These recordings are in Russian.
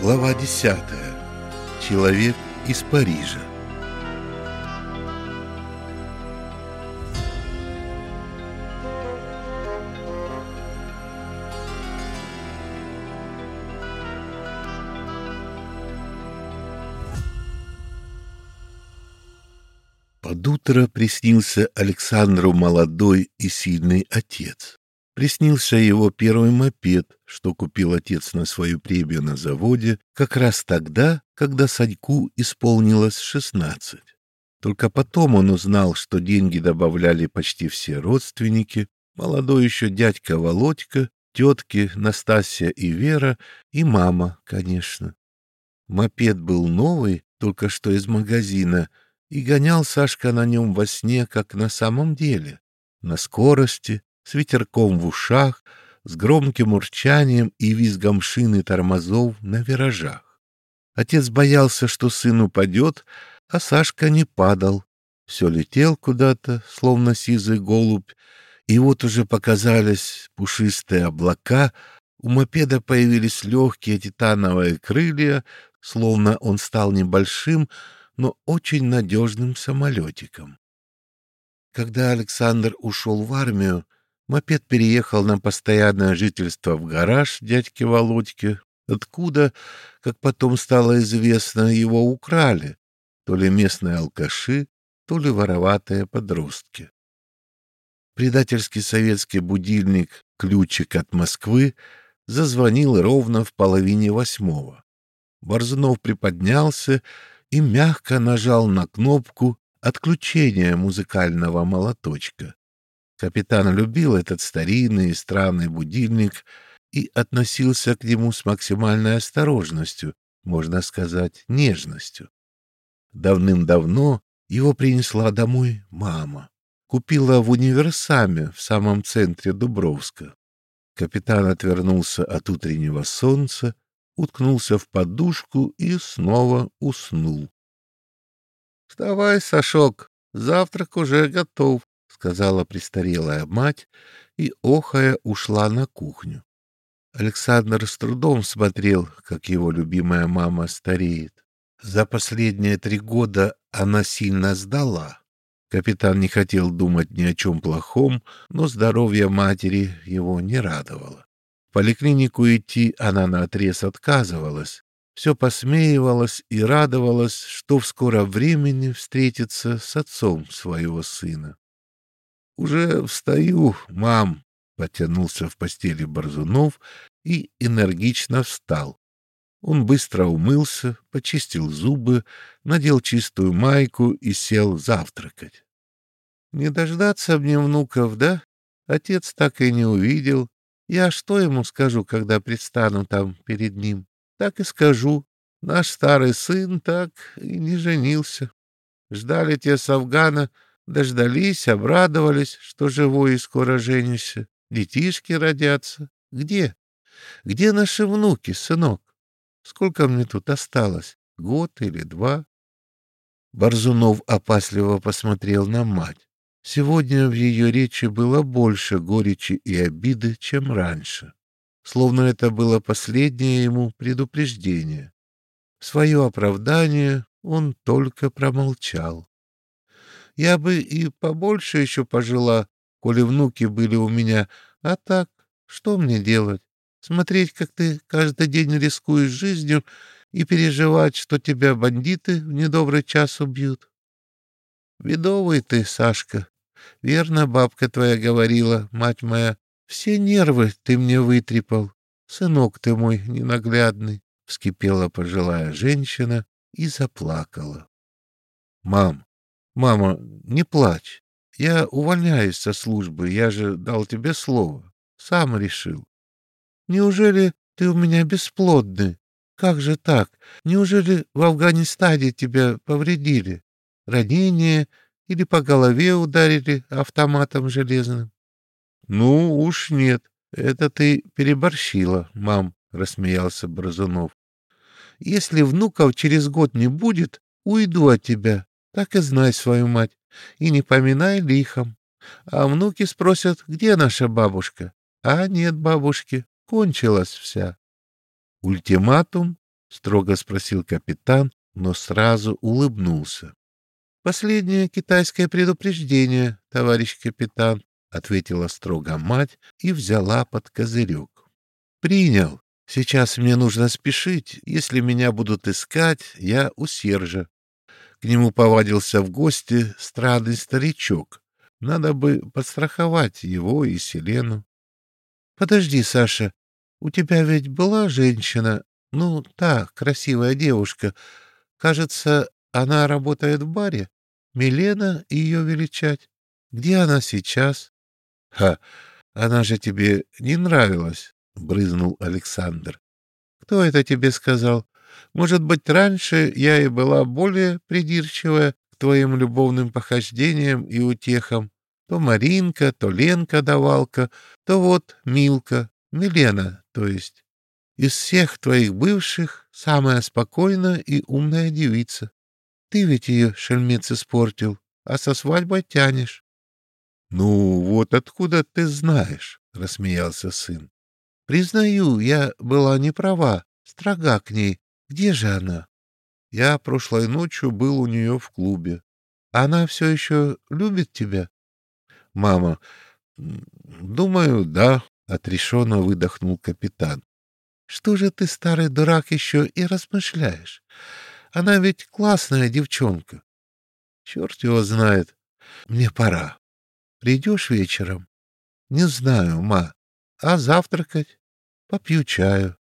Глава 10. Человек из Парижа. Под утро приснился Александру молодой и сильный отец. Приснился его первый мопед, что купил отец на свою премию на заводе, как раз тогда, когда Саньку исполнилось шестнадцать. Только потом он узнал, что деньги добавляли почти все родственники, молодой еще дядька Володька, тетки Настасья и Вера, и мама, конечно. Мопед был новый, только что из магазина, и гонял Сашка на нем во сне, как на самом деле, на скорости, с ветерком в ушах, с громким урчанием и визгом шины тормозов на виражах. Отец боялся, что сын упадет, а Сашка не падал. Все летел куда-то, словно сизый голубь, и вот уже показались пушистые облака, у мопеда появились легкие титановые крылья, словно он стал небольшим, но очень надежным самолетиком. Когда Александр ушел в армию, мопед переехал на постоянное жительство в гараж дядьки Володьки, откуда, как потом стало известно, его украли, то ли местные алкаши, то ли вороватые подростки. Предательский советский будильник «Ключик от Москвы» зазвонил ровно в половине восьмого. Борзунов приподнялся и мягко нажал на кнопку отключения музыкального молоточка. Капитан любил этот старинный и странный будильник и относился к нему с максимальной осторожностью, можно сказать, нежностью. Давным-давно его принесла домой мама. Купила в универсаме в самом центре Дубровска. Капитан отвернулся от утреннего солнца уткнулся в подушку и снова уснул. — Вставай, Сашок, завтрак уже готов, — сказала престарелая мать и, охая, ушла на кухню. Александр с трудом смотрел, как его любимая мама стареет. За последние три года она сильно сдала. Капитан не хотел думать ни о чем плохом, но здоровье матери его не радовало. В поликлинику идти она наотрез отказывалась, все посмеивалась и радовалась, что в скором времени встретится с отцом своего сына. «Уже встаю, мам!» — потянулся в постели Борзунов и энергично встал. Он быстро умылся, почистил зубы, надел чистую майку и сел завтракать. «Не дождаться мне внуков, да? Отец так и не увидел, я что ему скажу, когда предстану там перед ним? Так и скажу. Наш старый сын так и не женился. Ждали те с Афгана, дождались, обрадовались, что живой и скоро женишься. Детишки родятся. Где? Где наши внуки, сынок? Сколько мне тут осталось? Год или два? Борзунов опасливо посмотрел на мать. Сегодня в ее речи было больше горечи и обиды, чем раньше. Словно это было последнее ему предупреждение. Свое оправдание он только промолчал. Я бы и побольше еще пожила, коли внуки были у меня, а так, что мне делать? Смотреть, как ты каждый день рискуешь жизнью и переживать, что тебя бандиты в недобрый час убьют. Бедовый ты, Сашка. Верно, бабка твоя говорила, мать моя. Все нервы ты мне вытрепал. Сынок ты мой ненаглядный. Вскипела пожилая женщина и заплакала. Мам, мама, не плачь. Я увольняюсь со службы, я же дал тебе слово. Сам решил. Неужели ты у меня бесплодный? Как же так? Неужели в Афганистане тебя повредили? Ранение или по голове ударили автоматом железным? — Ну уж нет, это ты переборщила, мам, — рассмеялся Бразунов. — Если внуков через год не будет, уйду от тебя, так и знай свою мать, и не поминай лихом. А внуки спросят, где наша бабушка? А нет бабушки, кончилась вся. Ультиматум? строго спросил капитан, но сразу улыбнулся. Последнее китайское предупреждение, товарищ капитан, ответила строго мать и взяла под козырек. Принял. Сейчас мне нужно спешить. Если меня будут искать, я у Сержа. К нему повадился в гости странный старичок. Надо бы подстраховать его и Селену. Подожди, Саша, у тебя ведь была женщина, ну, та красивая девушка. Кажется, она работает в баре. Милена ее величать. Где она сейчас? — Ха, она же тебе не нравилась, — брызнул Александр. — Кто это тебе сказал? Может быть, раньше я и была более придирчивая к твоим любовным похождениям и утехам. То Маринка, то Ленка давалка, то вот Милка, Милена, то есть. Из всех твоих бывших самая спокойная и умная девица. Ты ведь ее, шельмец, испортил, а со свадьбой тянешь. — Ну, вот откуда ты знаешь, — рассмеялся сын. — Признаю, я была не права, строга к ней. Где же она? Я прошлой ночью был у нее в клубе. Она все еще любит тебя? — Мама, думаю, да, — отрешенно выдохнул капитан. Что же ты, старый дурак, еще и размышляешь? Она ведь классная девчонка. Черт его знает. Мне пора. Придешь вечером? Не знаю, ма. А завтракать? Попью чаю.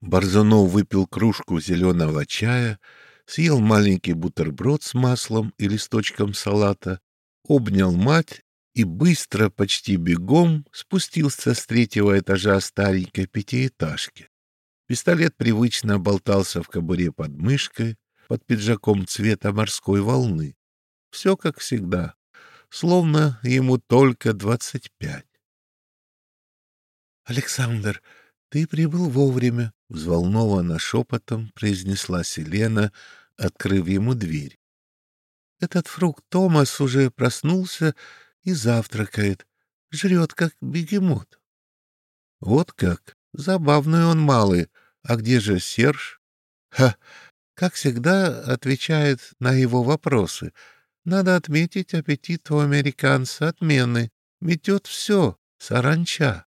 Борзунов выпил кружку зеленого чая, съел маленький бутерброд с маслом и листочком салата, обнял мать и быстро, почти бегом, спустился с третьего этажа старенькой пятиэтажки. Пистолет привычно болтался в кобуре под мышкой, под пиджаком цвета морской волны. Все как всегда, словно ему только двадцать пять. «Александр, ты прибыл вовремя», — взволнованно шепотом произнесла Селена, открыв ему дверь. «Этот фрукт Томас уже проснулся и завтракает, жрет как бегемот». «Вот как! Забавный он малый, а где же Серж? Ха! Как всегда, отвечает на его вопросы. Надо отметить, аппетит у американца отменный. Метет все, саранча.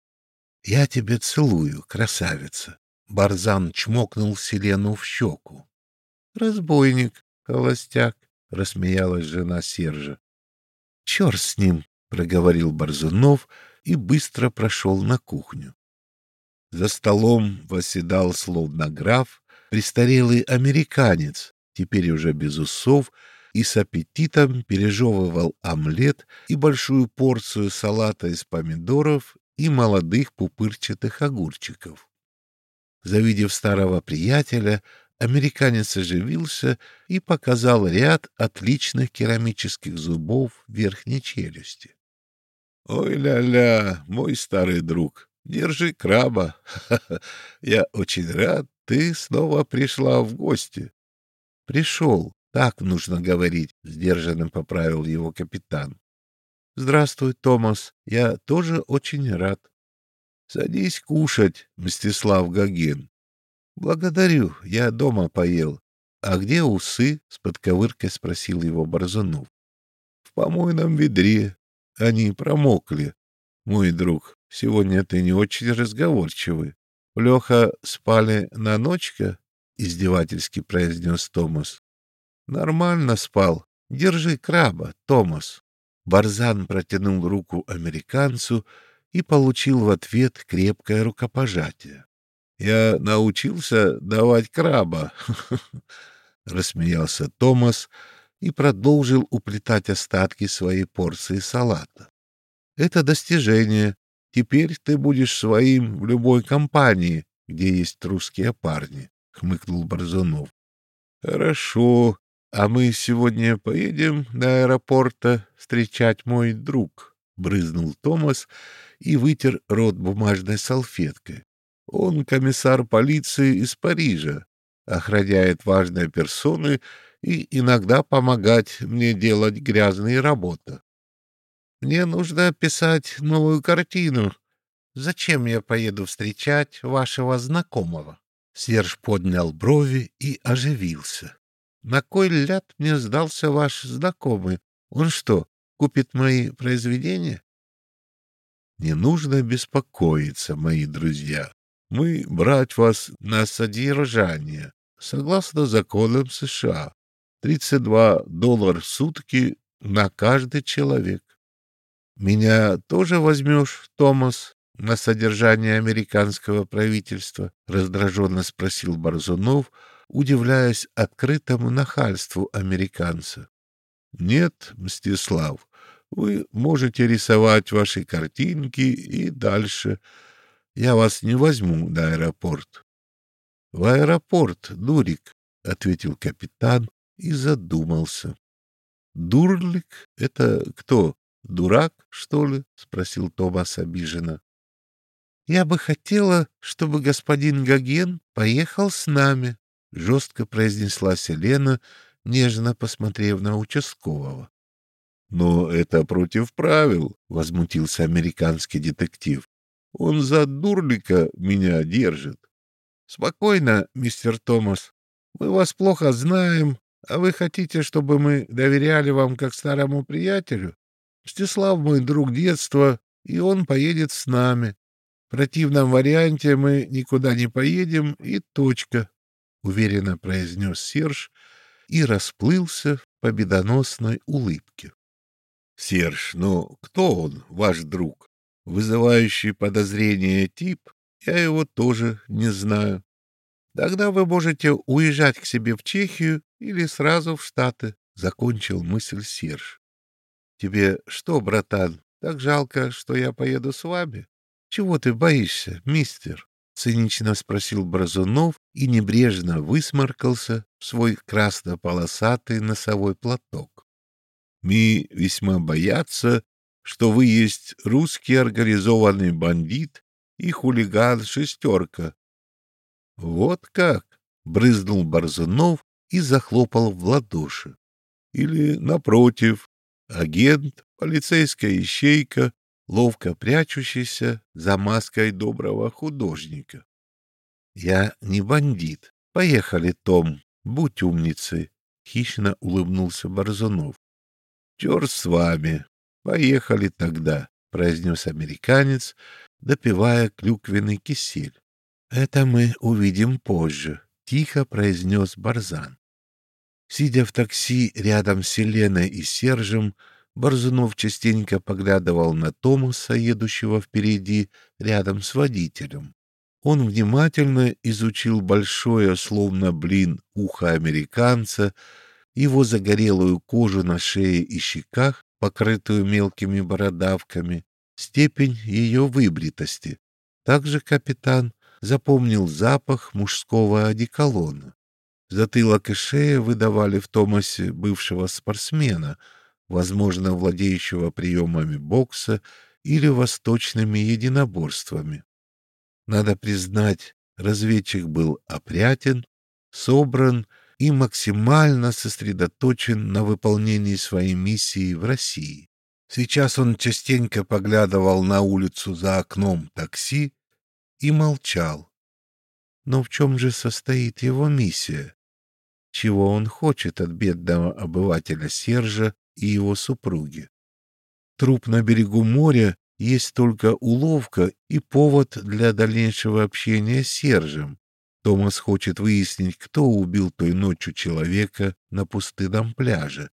Я тебе целую, красавица. Барзан чмокнул Селену в щеку. Разбойник, холостяк, рассмеялась жена Сержа. Черт с ним, проговорил Барзунов и быстро прошел на кухню. За столом восседал словно граф, престарелый американец, теперь уже без усов, и с аппетитом пережевывал омлет и большую порцию салата из помидоров и молодых пупырчатых огурчиков. Завидев старого приятеля, американец оживился и показал ряд отличных керамических зубов верхней челюсти. — Ой, ля-ля, мой старый друг! Держи краба. Я очень рад, ты снова пришла в гости. Пришел, так нужно говорить, сдержанно поправил его капитан. Здравствуй, Томас, я тоже очень рад. Садись кушать, Мстислав Гагин. Благодарю, я дома поел. А где усы? с подковыркой спросил его Борзунов. В помойном ведре. Они промокли. Мой друг, Сегодня ты не очень разговорчивый. Леха спали на ночка? — издевательски произнес Томас. — Нормально спал. Держи краба, Томас. Барзан протянул руку американцу и получил в ответ крепкое рукопожатие. — Я научился давать краба, — рассмеялся Томас и продолжил уплетать остатки своей порции салата. — Это достижение, Теперь ты будешь своим в любой компании, где есть русские парни, — хмыкнул Борзунов. — Хорошо. А мы сегодня поедем до аэропорта встречать мой друг, — брызнул Томас и вытер рот бумажной салфеткой. Он комиссар полиции из Парижа, охраняет важные персоны и иногда помогать мне делать грязные работы. Мне нужно писать новую картину. Зачем я поеду встречать вашего знакомого? Серж поднял брови и оживился. На кой ляд мне сдался ваш знакомый? Он что, купит мои произведения? Не нужно беспокоиться, мои друзья. Мы брать вас на содержание, согласно законам США. 32 доллара в сутки на каждый человек. Меня тоже возьмешь, Томас, на содержание американского правительства? Раздраженно спросил Борзунов, удивляясь открытому нахальству американца. Нет, Мстислав, вы можете рисовать ваши картинки и дальше. Я вас не возьму на аэропорт. — В аэропорт, Дурик, — ответил капитан и задумался. — Дурлик — это кто? Дурак, что ли? — спросил Томас обиженно. — Я бы хотела, чтобы господин Гоген поехал с нами, — жестко произнесла Селена, нежно посмотрев на участкового. Но это против правил, возмутился американский детектив. Он за дурлика меня держит. Спокойно, мистер Томас. Мы вас плохо знаем, а вы хотите, чтобы мы доверяли вам как старому приятелю? Мстислав мой друг детства, и он поедет с нами. В противном варианте мы никуда не поедем, и точка, — уверенно произнес Серж и расплылся в победоносной улыбке. Серж, ну кто он, ваш друг? Вызывающий подозрение тип? Я его тоже не знаю. Тогда вы можете уезжать к себе в Чехию или сразу в Штаты, — закончил мысль Серж. Тебе что, братан, так жалко, что я поеду с вами? Чего ты боишься, мистер? — цинично спросил Бразунов и небрежно высморкался в свой красно-полосатый носовой платок. Ми весьма боятся, что вы есть русский организованный бандит и хулиган-шестерка. — Вот как! — брызнул Борзунов и захлопал в ладоши. Или, напротив, агент, полицейская ищейка, ловко прячущийся за маской доброго художника. — Я не бандит. Поехали, Том, будь умницей, — хищно улыбнулся Борзунов. Черт с вами. Поехали тогда, — произнес американец, допивая клюквенный кисель. — Это мы увидим позже, — тихо произнес Барзан. Сидя в такси рядом с Еленой и Сержем, Борзунов частенько поглядывал на Томаса, едущего впереди, рядом с водителем. Он внимательно изучил большое, словно блин, ухо американца, его загорелую кожу на шее и щеках, покрытую мелкими бородавками, степень ее выбритости. Также капитан запомнил запах мужского одеколона. Затылок и шея выдавали в Томасе бывшего спортсмена, возможно, владеющего приемами бокса или восточными единоборствами. Надо признать, разведчик был опрятен, собран и максимально сосредоточен на выполнении своей миссии в России. Сейчас он частенько поглядывал на улицу за окном такси и молчал. Но в чем же состоит его миссия? Чего он хочет от бедного обывателя Сержа и его супруги? Труп на берегу моря есть только уловка и повод для дальнейшего общения с Сержем, Томас хочет выяснить, кто убил той ночью человека на пустынном пляже.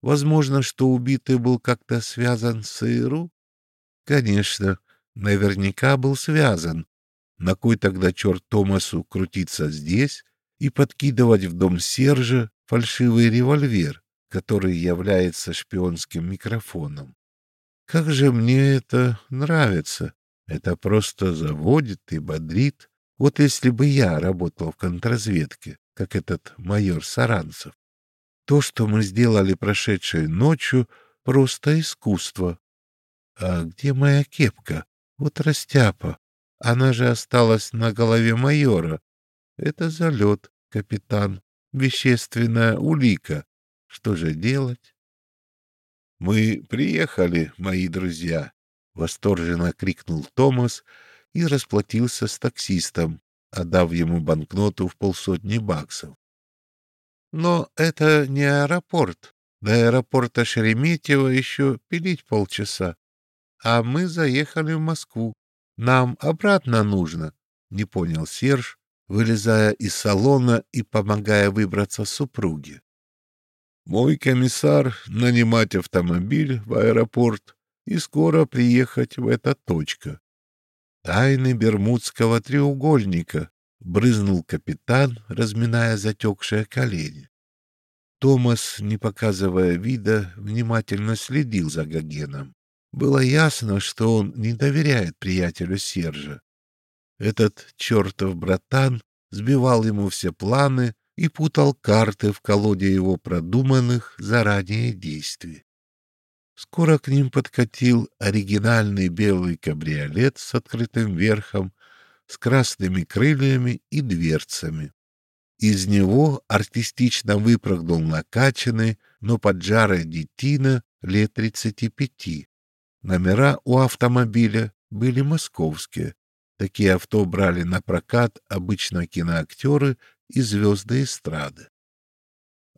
Возможно, что убитый был как-то связан с Иру? Конечно, наверняка был связан. На кой тогда черт Томасу крутиться здесь и подкидывать в дом Сержа фальшивый револьвер, который является шпионским микрофоном? Как же мне это нравится! Это просто заводит и бодрит. Вот если бы я работал в контрразведке, как этот майор Саранцев, то, что мы сделали прошедшей ночью, просто искусство. А где моя кепка? Вот растяпа. Она же осталась на голове майора. Это залет, капитан. Вещественная улика. Что же делать? — Мы приехали, мои друзья! — восторженно крикнул Томас и расплатился с таксистом, отдав ему банкноту в полсотни баксов. Но это не аэропорт. До аэропорта Шереметьево еще пилить полчаса. А мы заехали в Москву. Нам обратно нужно, — не понял Серж, вылезая из салона и помогая выбраться супруге. Мой комиссар нанимать автомобиль в аэропорт и скоро приехать в эта точка. Тайны Бермудского треугольника, — брызнул капитан, разминая затекшие колени. Томас, не показывая вида, внимательно следил за Гогеном. Было ясно, что он не доверяет приятелю Сержа. Этот чертов братан сбивал ему все планы и путал карты в колоде его продуманных заранее действий. Скоро к ним подкатил оригинальный белый кабриолет с открытым верхом с красными крыльями и дверцами. Из него артистично выпрыгнул накачанный, но поджарый детина лет тридцати пяти. Номера у автомобиля были московские. Такие авто брали на прокат обычно киноактеры и звезды эстрады.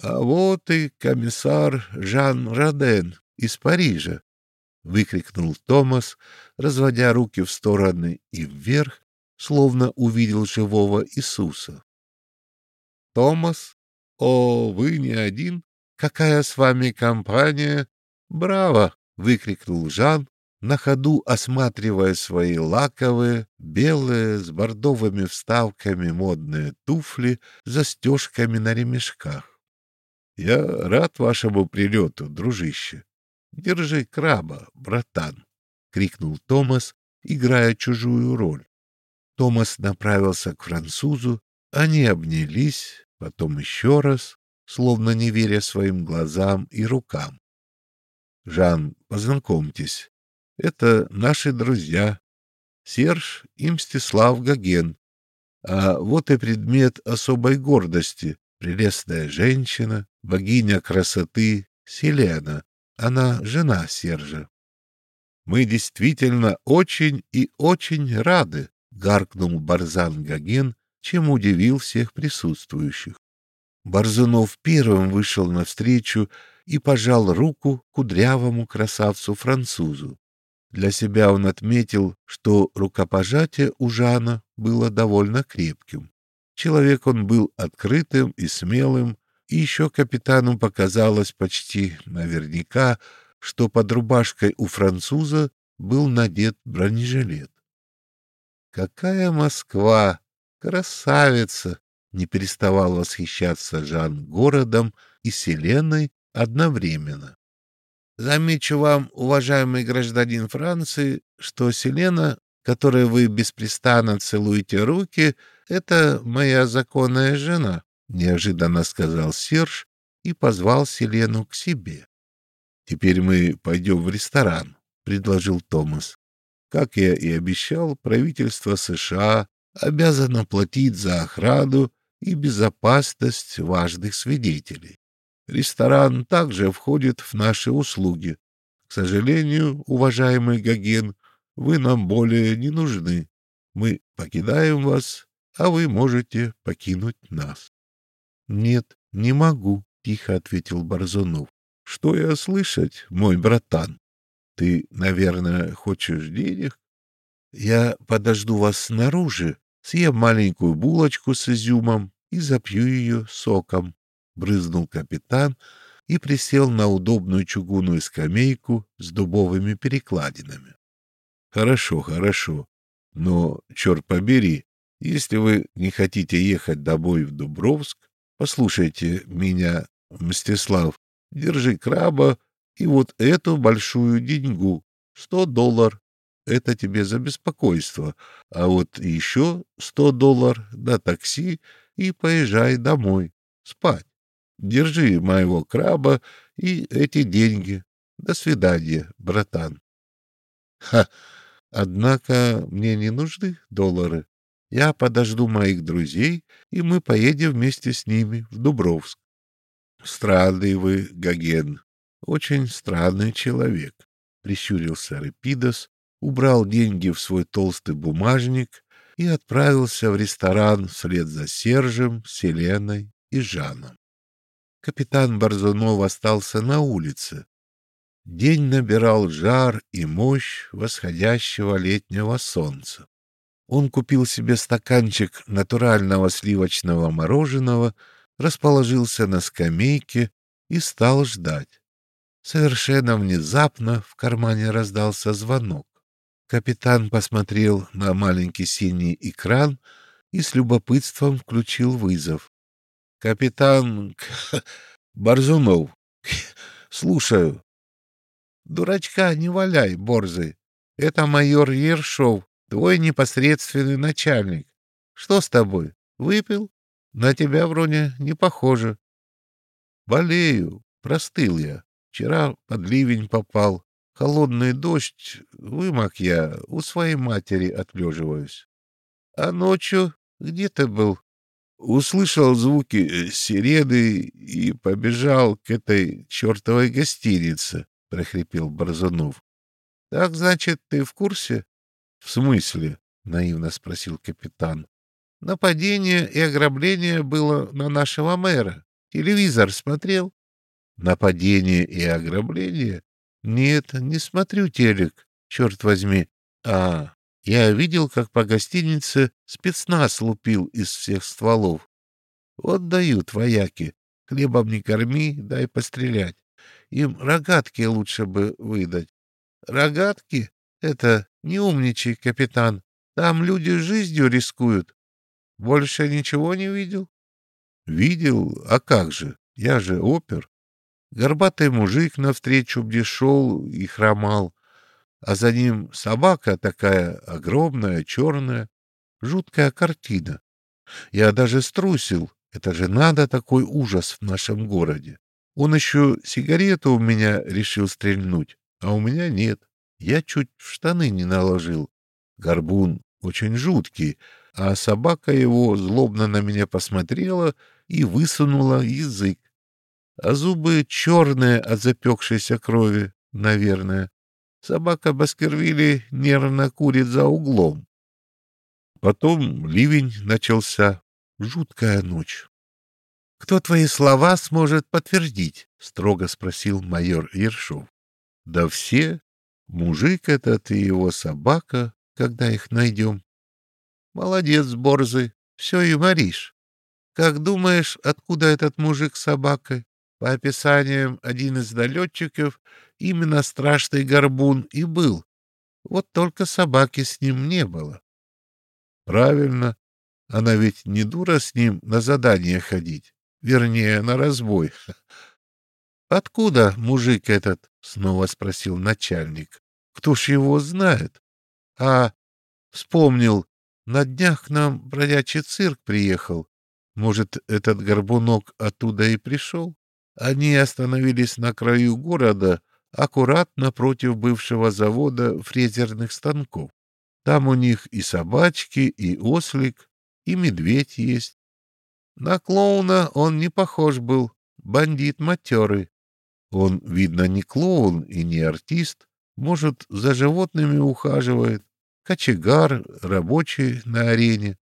А вот и комиссар Жан Роден из Парижа, — выкрикнул Томас, разводя руки в стороны и вверх, словно увидел живого Иисуса. «Томас? О, вы не один? Какая с вами компания? Браво!» — выкрикнул Жан, на ходу осматривая свои лаковые, белые, с бордовыми вставками модные туфли застежками на ремешках. «Я рад вашему прилету, дружище. Держи краба, братан!» — крикнул Томас, играя чужую роль. Томас направился к французу, они обнялись, потом еще раз, словно не веря своим глазам и рукам. «Жан, познакомьтесь, это наши друзья, Серж и Мстислав Гоген. А вот и предмет особой гордости, прелестная женщина, богиня красоты Селена. Она жена Сержа. Мы действительно очень и очень рады, гаркнул Барзан Гоген, чем удивил всех присутствующих. Барзунов первым вышел навстречу и пожал руку кудрявому красавцу-французу. Для себя он отметил, что рукопожатие у Жана было довольно крепким. Человек он был открытым и смелым, и еще капитану показалось почти наверняка, что под рубашкой у француза был надет бронежилет. Какая Москва! Красавица! Не переставал восхищаться Жан городом и Селеной одновременно. Замечу вам, уважаемый гражданин Франции, что Селена, которой вы беспрестанно целуете руки, это моя законная жена, неожиданно сказал Серж и позвал Селену к себе. Теперь мы пойдем в ресторан, предложил Томас. Как я и обещал, правительство США обязано платить за охрану и безопасность важных свидетелей. Ресторан также входит в наши услуги. К сожалению, уважаемый Гоген, вы нам более не нужны. Мы покидаем вас, а вы можете покинуть нас. — Нет, не могу, — тихо ответил Борзунов. — Что я слышать, мой братан? Ты, наверное, хочешь денег? Я подожду вас снаружи, съем маленькую булочку с изюмом и запью ее соком. Брызнул капитан и присел на удобную чугунную скамейку с дубовыми перекладинами. Хорошо, хорошо. Но, черт побери, если вы не хотите ехать домой в Дубровск, послушайте меня, Мстислав, держи краба и вот эту большую деньгу, сто доллар. Это тебе за беспокойство. А вот еще сто доллар на такси и поезжай домой. Спать. Держи моего краба и эти деньги. До свидания, братан. Ха! Однако мне не нужны доллары. Я подожду моих друзей, и мы поедем вместе с ними в Дубровск. Странный вы, Гоген, очень странный человек, — прищурился Репидос, убрал деньги в свой толстый бумажник и отправился в ресторан вслед за Сержем, Селеной и Жаном. Капитан Борзунов остался на улице. День набирал жар и мощь восходящего летнего солнца. Он купил себе стаканчик натурального сливочного мороженого, расположился на скамейке и стал ждать. Совершенно внезапно в кармане раздался звонок. Капитан посмотрел на маленький синий экран и с любопытством включил вызов. «Капитан Борзунов, слушаю». «Дурачка не валяй, Борзый. Это майор Ершов, твой непосредственный начальник. Что с тобой? Выпил? На тебя вроде не похоже». «Болею. Простыл я. Вчера под ливень попал. Холодный дождь, вымок я, у своей матери отлеживаюсь. А ночью где ты был? Услышал звуки э, сирены и побежал к этой чертовой гостинице, — прохрипел Борзунов. — Так, значит, ты в курсе? — В смысле? — наивно спросил капитан. — Нападение и ограбление было на нашего мэра. Телевизор смотрел? — Нападение и ограбление? Нет, не смотрю телек, черт возьми. А, я видел, как по гостинице спецназ лупил из всех стволов. Вот дают вояки. Хлебом не корми, дай пострелять. Им рогатки лучше бы выдать. Рогатки? Это не умничай, капитан. Там люди жизнью рискуют. Больше ничего не видел? Видел? А как же? Я же опер. Горбатый мужик навстречу мне шел и хромал, а за ним собака такая огромная, черная. Жуткая картина. Я даже струсил. Это же надо такой ужас в нашем городе. Он еще сигарету у меня решил стрельнуть, а у меня нет. Я чуть в штаны не наложил. Горбун очень жуткий, а собака его злобно на меня посмотрела и высунула язык а зубы черные от запекшейся крови, наверное. Собака Баскервилли нервно курит за углом. Потом ливень начался. Жуткая ночь. — Кто твои слова сможет подтвердить? — строго спросил майор Ершов. — Да все. Мужик этот и его собака, когда их найдем. — Молодец, Борзый, все юморишь. Как думаешь, откуда этот мужик с собакой? По описаниям, один из налетчиков именно страшный горбун и был. Вот только собаки с ним не было. Правильно. Она ведь не дура с ним на задание ходить. Вернее, на разбой. «Откуда мужик этот?» — снова спросил начальник. «Кто ж его знает?» «А, вспомнил, на днях к нам бродячий цирк приехал. Может, этот горбунок оттуда и пришел?» Они остановились на краю города, аккуратно против бывшего завода фрезерных станков. Там у них и собачки, и ослик, и медведь есть. На клоуна он не похож был, бандит матерый. Он, видно, не клоун и не артист, может, за животными ухаживает, кочегар, рабочий на арене.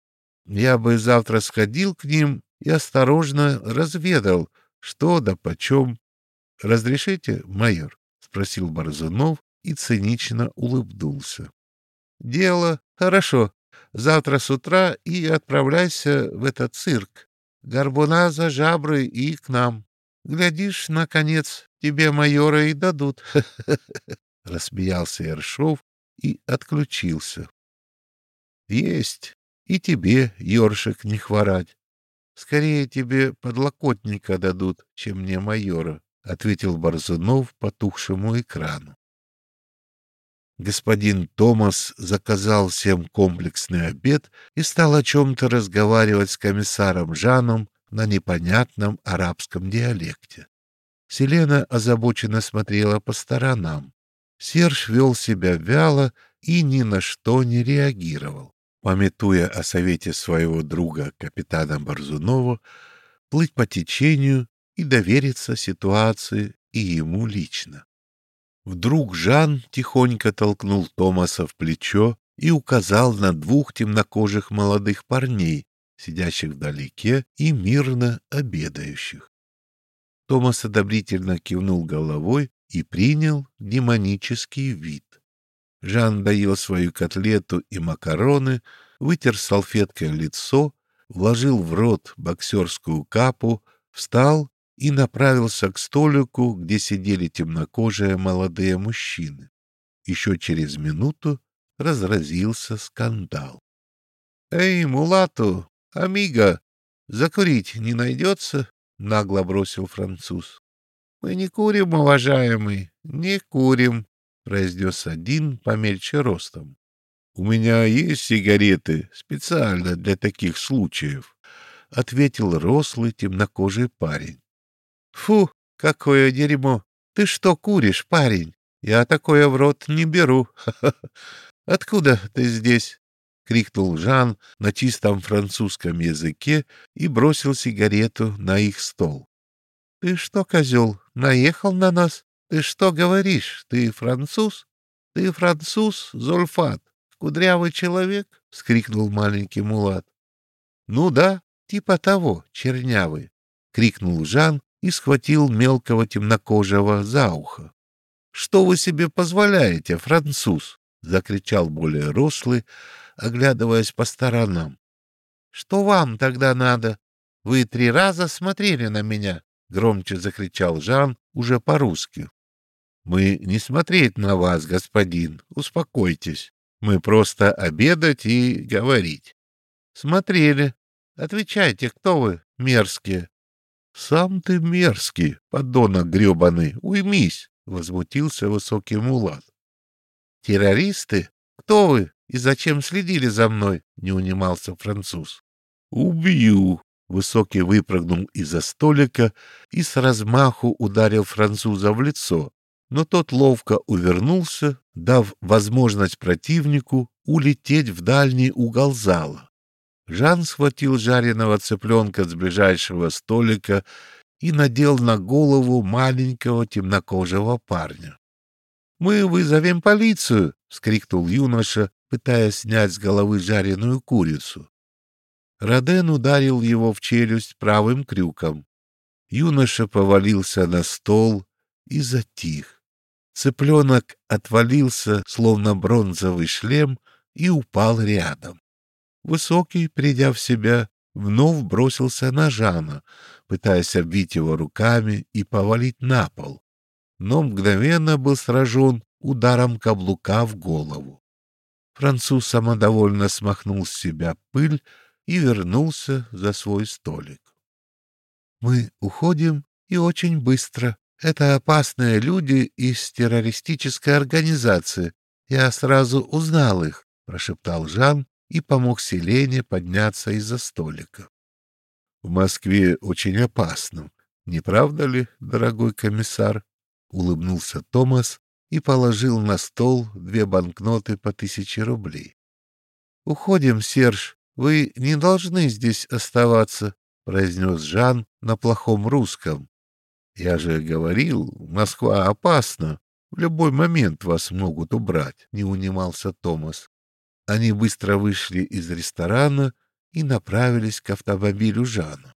Я бы завтра сходил к ним и осторожно разведал, что да почем? — Разрешите, майор? — спросил Борзунов и цинично улыбнулся. — Дело хорошо. Завтра с утра и отправляйся в этот цирк. Горбуна за жабры и к нам. Глядишь, наконец, тебе майора и дадут. — рассмеялся Ершов и отключился. — Есть. И тебе, ёршик, не хворать. Скорее тебе подлокотника дадут, чем мне майора, — ответил Борзунов потухшему экрану. Господин Томас заказал всем комплексный обед и стал о чем-то разговаривать с комиссаром Жаном на непонятном арабском диалекте. Селена озабоченно смотрела по сторонам. Серж вел себя вяло и ни на что не реагировал пометуя о совете своего друга капитана Борзунова, плыть по течению и довериться ситуации и ему лично. Вдруг Жан тихонько толкнул Томаса в плечо и указал на двух темнокожих молодых парней, сидящих вдалеке и мирно обедающих. Томас одобрительно кивнул головой и принял демонический вид. Жан доел свою котлету и макароны, вытер салфеткой лицо, вложил в рот боксерскую капу, встал и направился к столику, где сидели темнокожие молодые мужчины. Еще через минуту разразился скандал. — Эй, мулату, амиго, закурить не найдется? — нагло бросил француз. — Мы не курим, уважаемый, не курим, — произнес один помельче ростом. — У меня есть сигареты специально для таких случаев, — ответил рослый темнокожий парень. — Фу, какое дерьмо! Ты что куришь, парень? Я такое в рот не беру. Откуда ты здесь? — крикнул Жан на чистом французском языке и бросил сигарету на их стол. — Ты что, козел, наехал на нас? Ты что говоришь? Ты француз? Ты француз, Зольфат, кудрявый человек? — скрикнул маленький мулат. — Ну да, типа того, чернявый, — крикнул Жан и схватил мелкого темнокожего за ухо. — Что вы себе позволяете, француз? — закричал более рослый, оглядываясь по сторонам. — Что вам тогда надо? Вы три раза смотрели на меня, — громче закричал Жан уже по-русски. — Мы не смотреть на вас, господин, успокойтесь. Мы просто обедать и говорить. — Смотрели. Отвечайте, кто вы, мерзкие? — Сам ты мерзкий, подонок гребаный, уймись, — возмутился высокий мулат. — Террористы? Кто вы? И зачем следили за мной? — не унимался француз. — Убью! Высокий выпрыгнул из-за столика и с размаху ударил француза в лицо, но тот ловко увернулся, дав возможность противнику улететь в дальний угол зала. Жан схватил жареного цыпленка с ближайшего столика и надел на голову маленького темнокожего парня. «Мы вызовем полицию!» — вскрикнул юноша, пытаясь снять с головы жареную курицу. Роден ударил его в челюсть правым крюком. Юноша повалился на стол и затих. Цыпленок отвалился, словно бронзовый шлем, и упал рядом. Высокий, придя в себя, вновь бросился на Жана, пытаясь обвить его руками и повалить на пол, но мгновенно был сражен ударом каблука в голову. Француз самодовольно смахнул с себя пыль и вернулся за свой столик. «Мы уходим и очень быстро. Это опасные люди из террористической организации. Я сразу узнал их», — прошептал Жан и помог Селене подняться из-за столика. «В Москве очень опасно, не правда ли, дорогой комиссар?» — улыбнулся Томас и положил на стол две банкноты по тысяче рублей. — Уходим, Серж, вы не должны здесь оставаться, — произнес Жан на плохом русском. — Я же говорил, Москва опасна, в любой момент вас могут убрать, — не унимался Томас. Они быстро вышли из ресторана и направились к автомобилю Жана.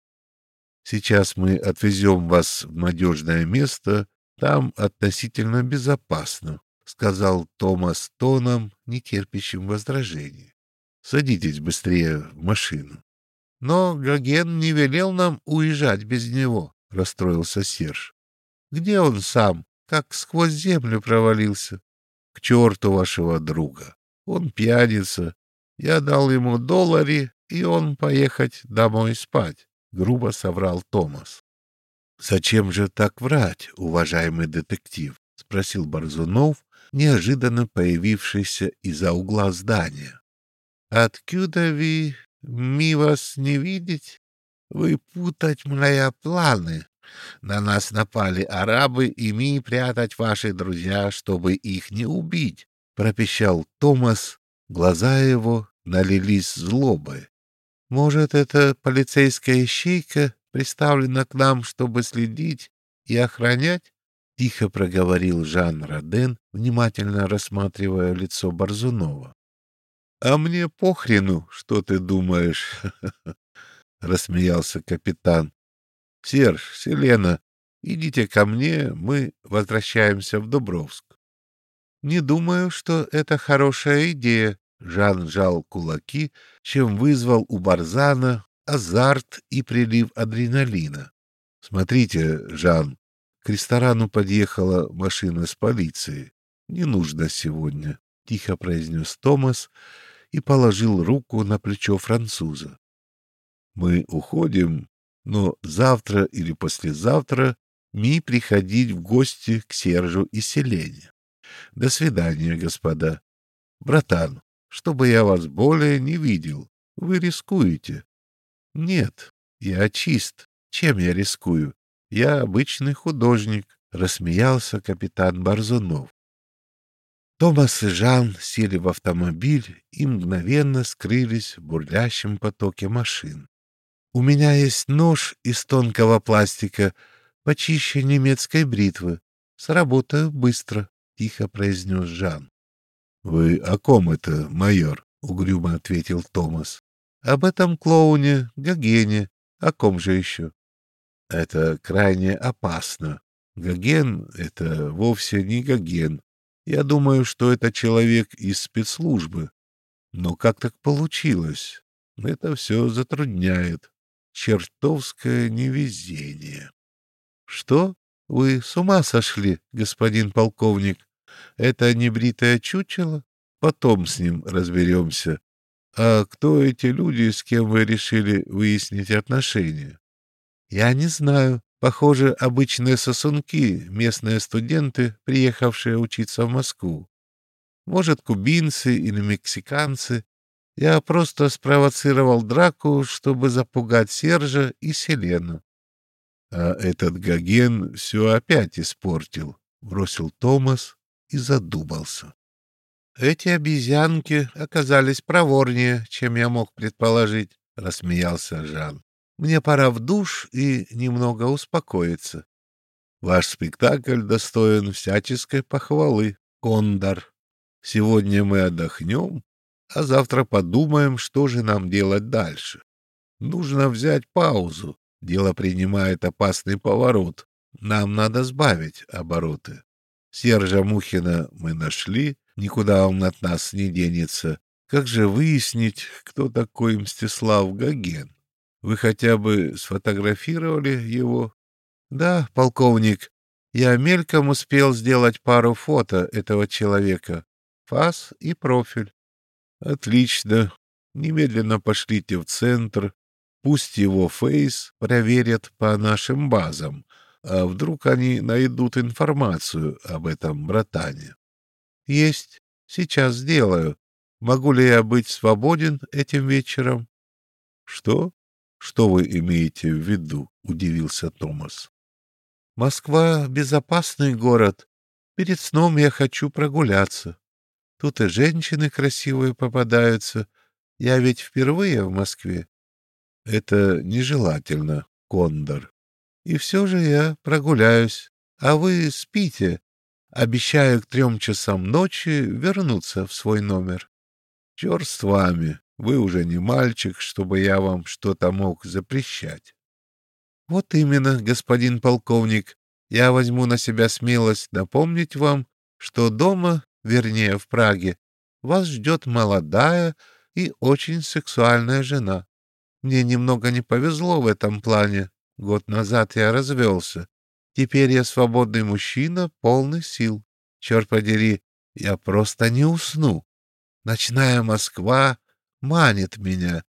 Сейчас мы отвезем вас в надежное место там относительно безопасно, — сказал Томас тоном, не терпящим возражений. — Садитесь быстрее в машину. — Но Гоген не велел нам уезжать без него, — расстроился Серж. — Где он сам? Как сквозь землю провалился? — К черту вашего друга. Он пьяница. Я дал ему доллари, и он поехать домой спать, — грубо соврал Томас. «Зачем же так врать, уважаемый детектив?» — спросил Борзунов, неожиданно появившийся из-за угла здания. «Откуда вы, ми вас не видеть? Вы путать мои планы. На нас напали арабы, и ми прятать ваши друзья, чтобы их не убить», — пропищал Томас. Глаза его налились злобой. «Может, это полицейская ищейка приставлена к нам, чтобы следить и охранять? — тихо проговорил Жан Роден, внимательно рассматривая лицо Борзунова. А мне похрену, что ты думаешь, — рассмеялся капитан. — Серж, Селена, идите ко мне, мы возвращаемся в Дубровск. — Не думаю, что это хорошая идея, — Жан сжал кулаки, чем вызвал у Барзана азарт и прилив адреналина. — Смотрите, Жан, к ресторану подъехала машина с полицией. Не нужно сегодня, — тихо произнес Томас и положил руку на плечо француза. Мы уходим, но завтра или послезавтра ми приходить в гости к Сержу и Селене. До свидания, господа. Братан, чтобы я вас более не видел. Вы рискуете. Нет, я чист. Чем я рискую? Я обычный художник, — рассмеялся капитан Барзунов. Томас и Жан сели в автомобиль и мгновенно скрылись в бурлящем потоке машин. «У меня есть нож из тонкого пластика, почище немецкой бритвы. Сработаю быстро», — тихо произнес Жан. «Вы о ком это, майор?» — угрюмо ответил Томас. «Об этом клоуне, Гогене. О ком же еще?» Это крайне опасно. Гоген — это вовсе не Гоген. Я думаю, что это человек из спецслужбы. Но как так получилось? Это все затрудняет. Чертовское невезение. Что? Вы с ума сошли, господин полковник? Это небритое чучело? Потом с ним разберемся. А кто эти люди, с кем вы решили выяснить отношения? Я не знаю. Похоже, обычные сосунки, местные студенты, приехавшие учиться в Москву. Может, кубинцы или мексиканцы. Я просто спровоцировал драку, чтобы запугать Сержа и Селену. А этот Гоген все опять испортил, — бросил Томас и задумался. Эти обезьянки оказались проворнее, чем я мог предположить, — рассмеялся Жан. Мне пора в душ и немного успокоиться. Ваш спектакль достоин всяческой похвалы, Кондар. Сегодня мы отдохнем, а завтра подумаем, что же нам делать дальше. Нужно взять паузу. Дело принимает опасный поворот. Нам надо сбавить обороты. Сержа Мухина мы нашли, никуда он от нас не денется. Как же выяснить, кто такой Мстислав Гоген? Вы хотя бы сфотографировали его? Да, полковник. Я мельком успел сделать пару фото этого человека. Фас и профиль. Отлично. Немедленно пошлите в центр. Пусть его фейс проверят по нашим базам. А вдруг они найдут информацию об этом братане? Есть. Сейчас сделаю. Могу ли я быть свободен этим вечером? Что? Что вы имеете в виду? удивился Томас. Москва безопасный город. Перед сном я хочу прогуляться. Тут и женщины красивые попадаются. Я ведь впервые в Москве. Это нежелательно, Кондор. И все же я прогуляюсь. А вы спите. Обещаю к трем часам ночи вернуться в свой номер. Черт с вами. Вы уже не мальчик, чтобы я вам что-то мог запрещать. — Вот именно, господин полковник. Я возьму на себя смелость напомнить вам, что дома, вернее, в Праге, вас ждет молодая и очень сексуальная жена. Мне немного не повезло в этом плане. Год назад я развелся. Теперь я свободный мужчина, полный сил. Черт подери, я просто не усну. Ночная Москва, манит меня.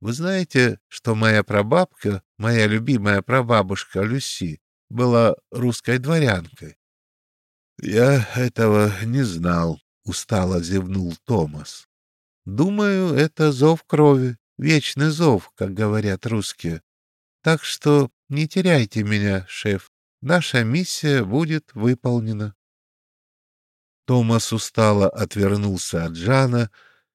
Вы знаете, что моя прабабка, моя любимая прабабушка Люси, была русской дворянкой? — Я этого не знал, — устало зевнул Томас. — Думаю, это зов крови, вечный зов, как говорят русские. Так что не теряйте меня, шеф. Наша миссия будет выполнена. Томас устало отвернулся от Жана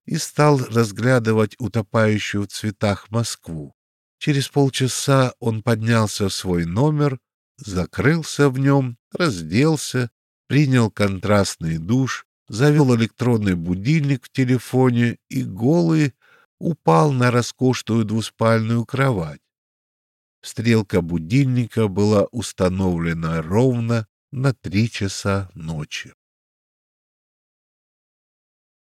и стал разглядывать утопающую в цветах Москву. Через полчаса он поднялся в свой номер, закрылся в нем, разделся, принял контрастный душ, завел электронный будильник в телефоне и голый упал на роскошную двуспальную кровать. Стрелка будильника была установлена ровно на три часа ночи.